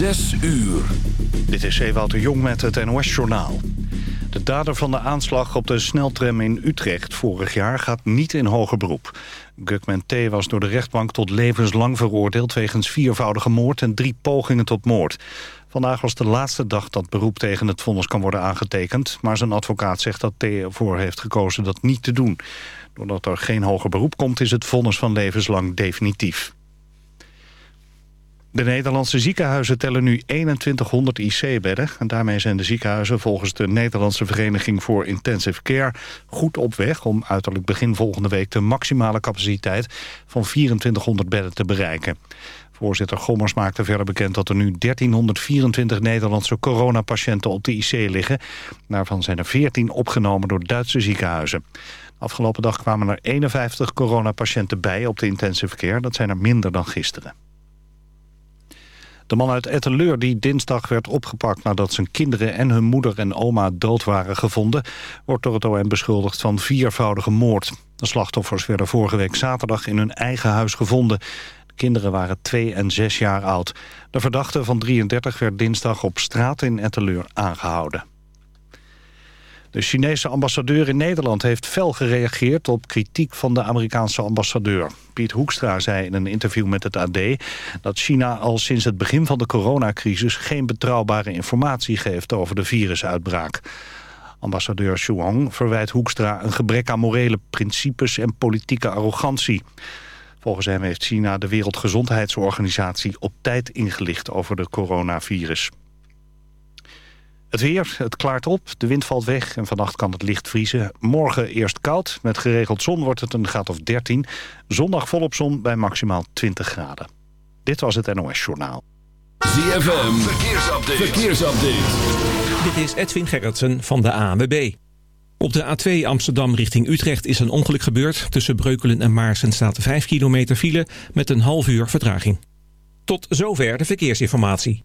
Zes uur. Dit is Ewout Jong met het NOS-journaal. De dader van de aanslag op de sneltram in Utrecht vorig jaar gaat niet in hoger beroep. Gugman T. was door de rechtbank tot levenslang veroordeeld... wegens viervoudige moord en drie pogingen tot moord. Vandaag was de laatste dag dat beroep tegen het vonnis kan worden aangetekend... maar zijn advocaat zegt dat T. ervoor heeft gekozen dat niet te doen. Doordat er geen hoger beroep komt is het vonnis van levenslang definitief. De Nederlandse ziekenhuizen tellen nu 2100 IC-bedden. En daarmee zijn de ziekenhuizen volgens de Nederlandse Vereniging voor Intensive Care goed op weg om uiterlijk begin volgende week de maximale capaciteit van 2400 bedden te bereiken. Voorzitter Gommers maakte verder bekend dat er nu 1324 Nederlandse coronapatiënten op de IC liggen. Daarvan zijn er 14 opgenomen door Duitse ziekenhuizen. Afgelopen dag kwamen er 51 coronapatiënten bij op de intensive care. Dat zijn er minder dan gisteren. De man uit Etteleur die dinsdag werd opgepakt nadat zijn kinderen en hun moeder en oma dood waren gevonden, wordt door het OM beschuldigd van viervoudige moord. De slachtoffers werden vorige week zaterdag in hun eigen huis gevonden. De kinderen waren twee en zes jaar oud. De verdachte van 33 werd dinsdag op straat in Etteleur aangehouden. De Chinese ambassadeur in Nederland heeft fel gereageerd op kritiek van de Amerikaanse ambassadeur. Piet Hoekstra zei in een interview met het AD dat China al sinds het begin van de coronacrisis geen betrouwbare informatie geeft over de virusuitbraak. Ambassadeur Xuang verwijt Hoekstra een gebrek aan morele principes en politieke arrogantie. Volgens hem heeft China de Wereldgezondheidsorganisatie op tijd ingelicht over de coronavirus. Het weer, het klaart op, de wind valt weg en vannacht kan het licht vriezen. Morgen eerst koud, met geregeld zon wordt het een graad of 13. Zondag volop zon bij maximaal 20 graden. Dit was het NOS Journaal. ZFM, verkeersupdate. verkeersupdate. Dit is Edwin Gerritsen van de ANWB. Op de A2 Amsterdam richting Utrecht is een ongeluk gebeurd. Tussen Breukelen en Maarsen staat 5 kilometer file met een half uur vertraging. Tot zover de verkeersinformatie.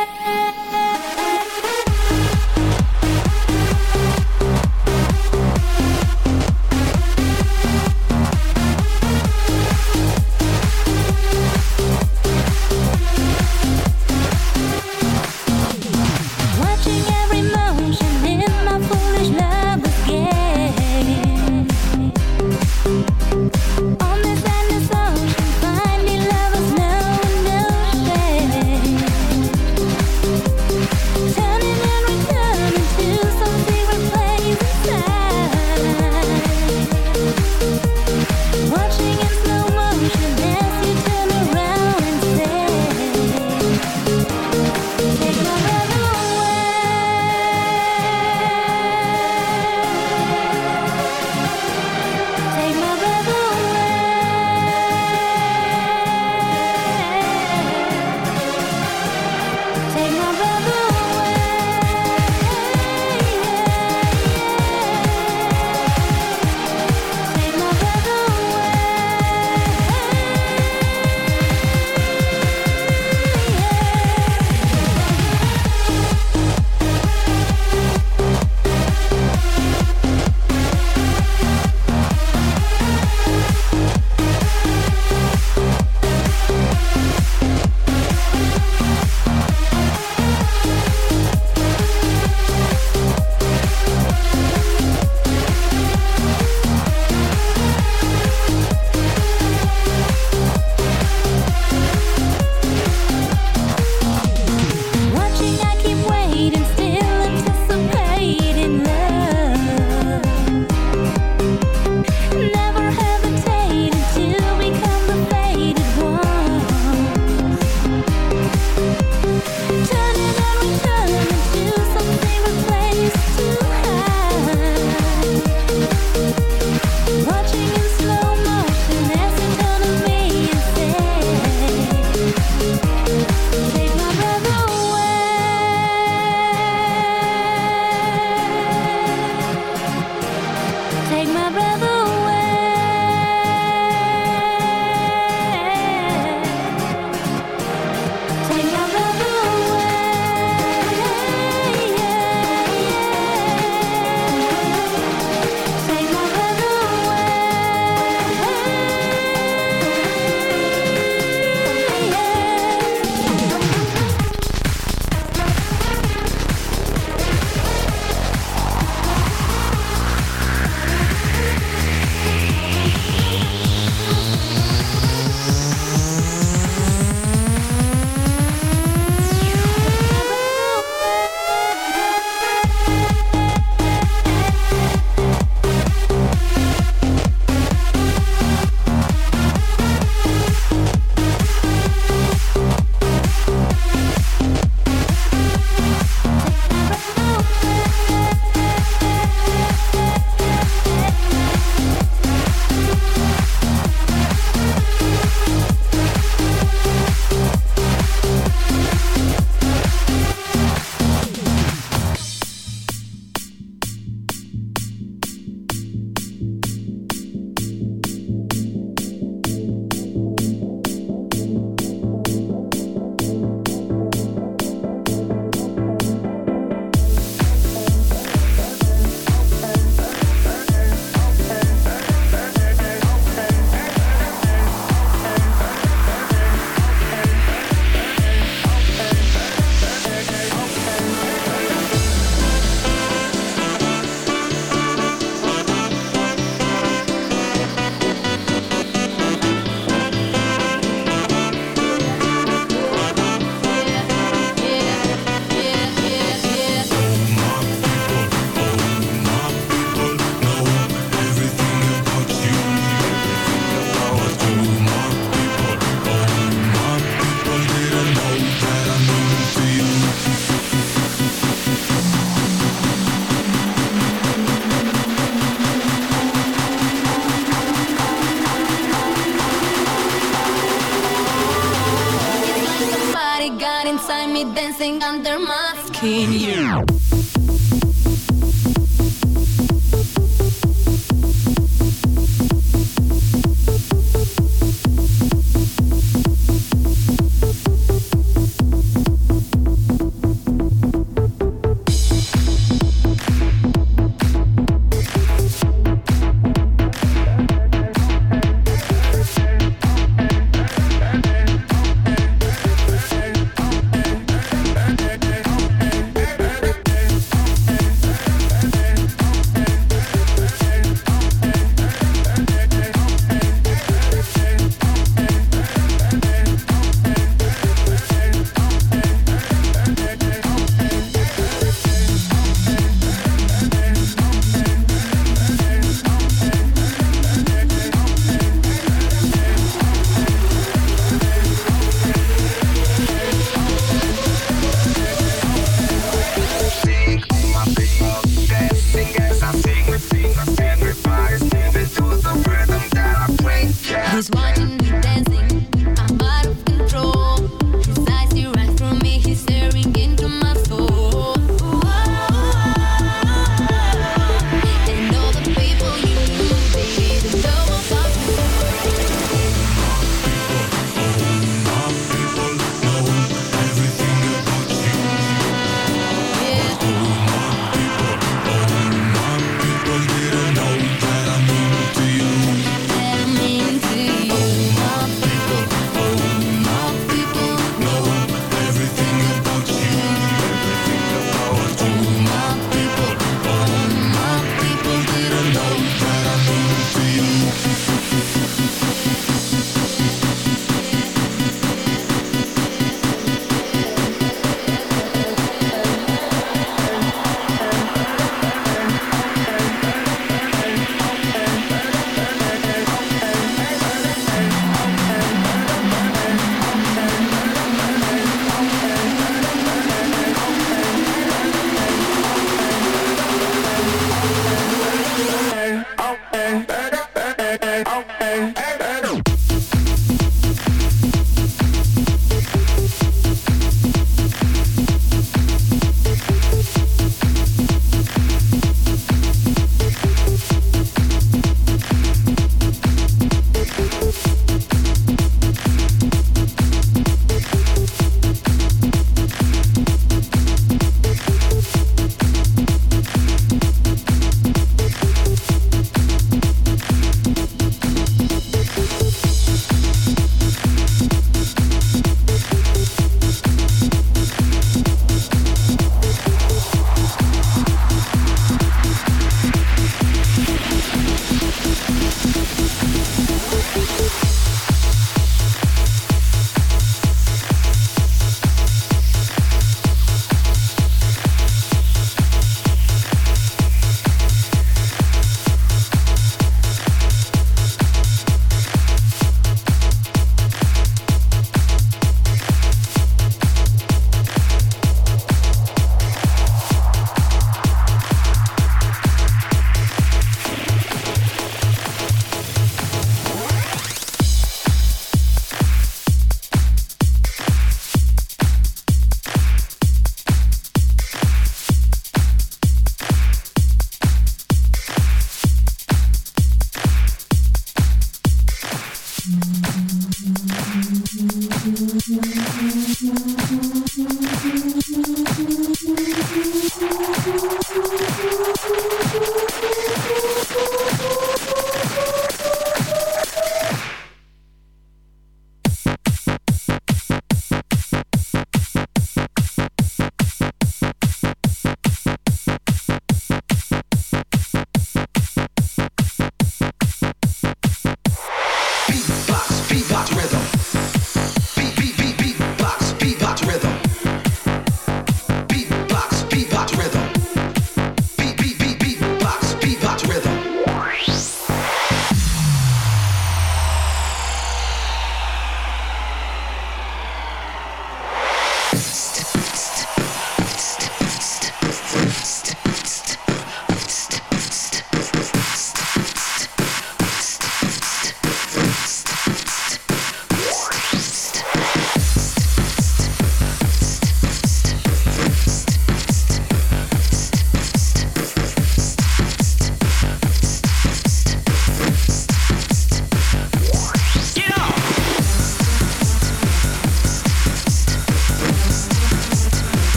in you. Mm-hmm.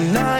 tonight.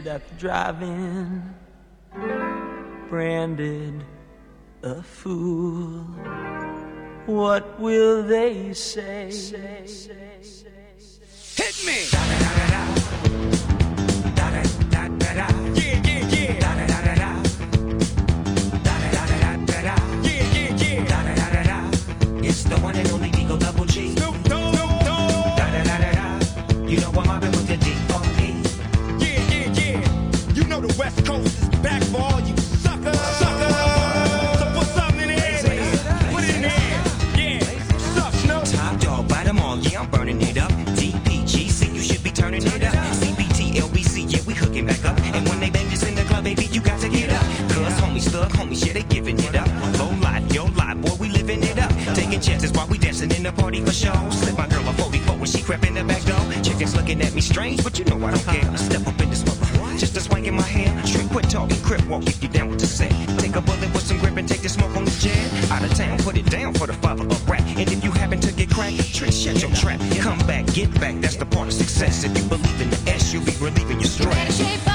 stranded at the drive-in, branded a fool. What will they say? Hit me! dancing in the party for show. Slip my girl a 44 when she crept in the back door. Chickens looking at me strange, but you know I don't care. I step up in this mother, just a swing in my hand. Straight quit talking, crip walk if you down with the set. Take a bullet with some grip and take the smoke on the jet. Out of town, put it down for the father of rap. And if you happen to get cracked, trick shut your trap. Come back, get back, that's the part of success. If you believe in the S, you'll be relieving your stress.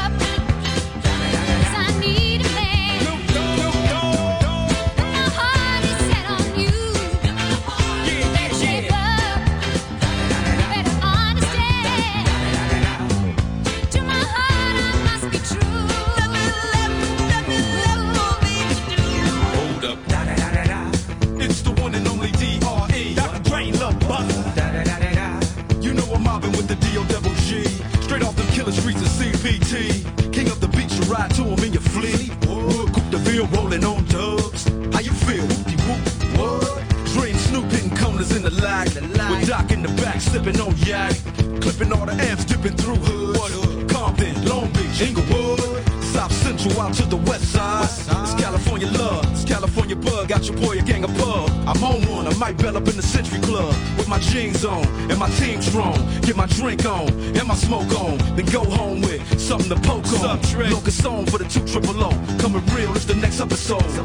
on, and my team strong. Get my drink on, and my smoke on. Then go home with something to poke on. Locus on for the two triple O. Coming real, it's the next episode.